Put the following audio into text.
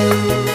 saja